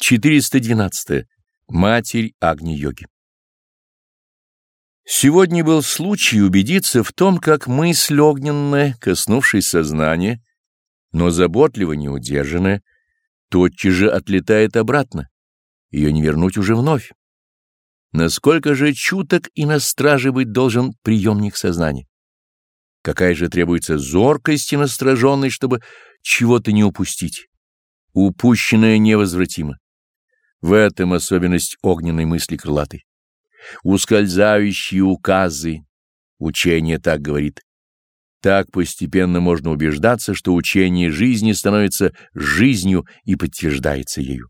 412. Матерь Агни-йоги Сегодня был случай убедиться в том, как мысль огненная, коснувшись сознания, но заботливо не удержанная, тотчас же отлетает обратно, ее не вернуть уже вновь. Насколько же чуток и на страже быть должен приемник сознания? Какая же требуется зоркость и настороженность, чтобы чего-то не упустить? Упущенное невозвратимо. В этом особенность огненной мысли крылатой. Ускользающие указы, учение так говорит. Так постепенно можно убеждаться, что учение жизни становится жизнью и подтверждается ею.